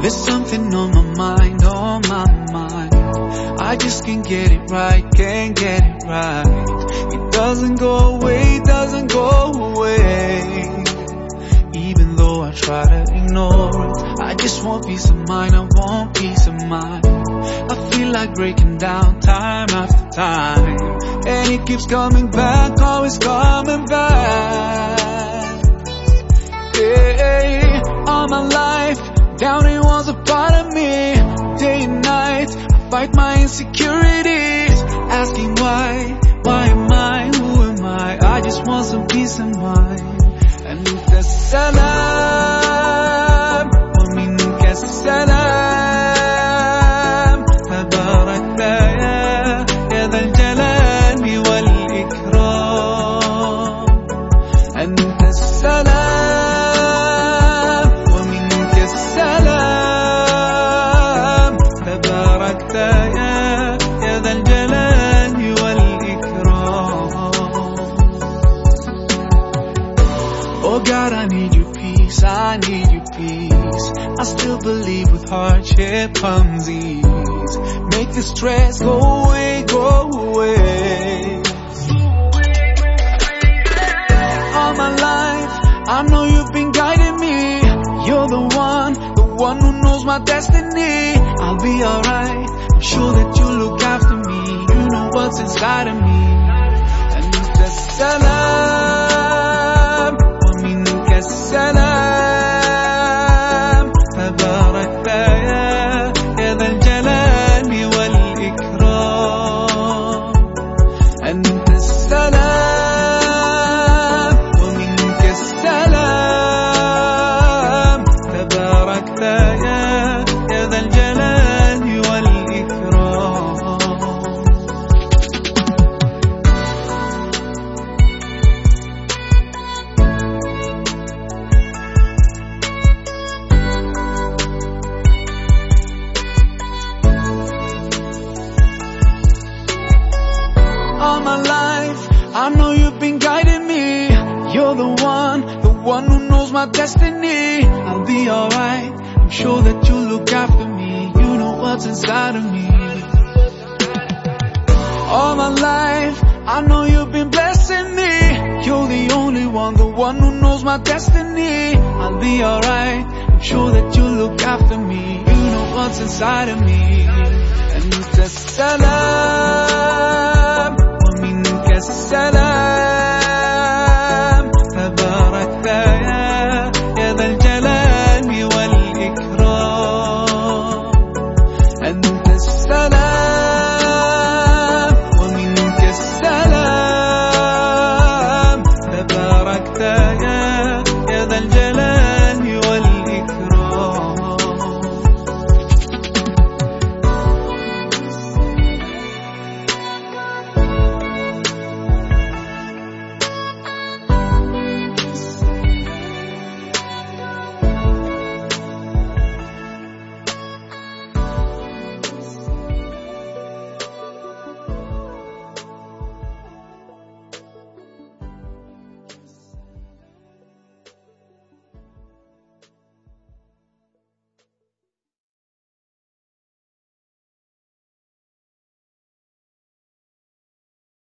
There's something on my mind, on my mind. I just can't get it right, can't get it right. It doesn't go away, doesn't go away. Even though I try to ignore it, I just want peace of mind, I want peace of mind. I feel like breaking down time after time. And it keeps coming back, always coming back. Yeah, all my life, down it was a part of me. Day and night, I fight my insecurities. Asking why, Oh God, I need your peace, I need your peace. I still believe with hardship comes ease. Make the stress go away, go away. all my life. I know you've been guiding me. You're the one, the one who knows my destiny. I'll be alright. I'm sure that you look after me. You know what's inside of me. And the salam, one, who knows my destiny. I'll be alright. I'm sure that you'll look after me. You know what's inside of me. All my life, I know you've been blessing me. You're the only one, the one who knows my destiny. I'll be alright. I'm sure that you'll look after me. You know what's inside of me. And it's a.